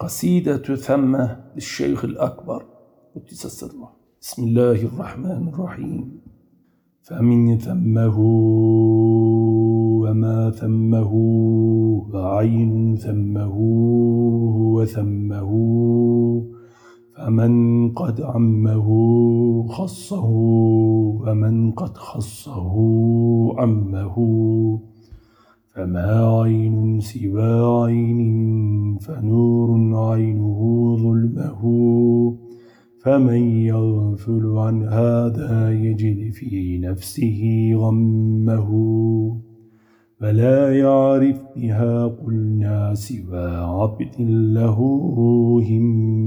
قصيدة ثمة للشيخ الأكبر. قدس سره بسم الله الرحمن الرحيم. فمن ثمه وما ثمه عين ثمه وثمه فمن قد عمه خصه ومن قد خصه عمه. فما عين سوى عين فنور عينه ظلمه فمن يغفل عن هذا يجد في نفسه غمه. فلا يعرف بها قلنا سوى عبد له همه.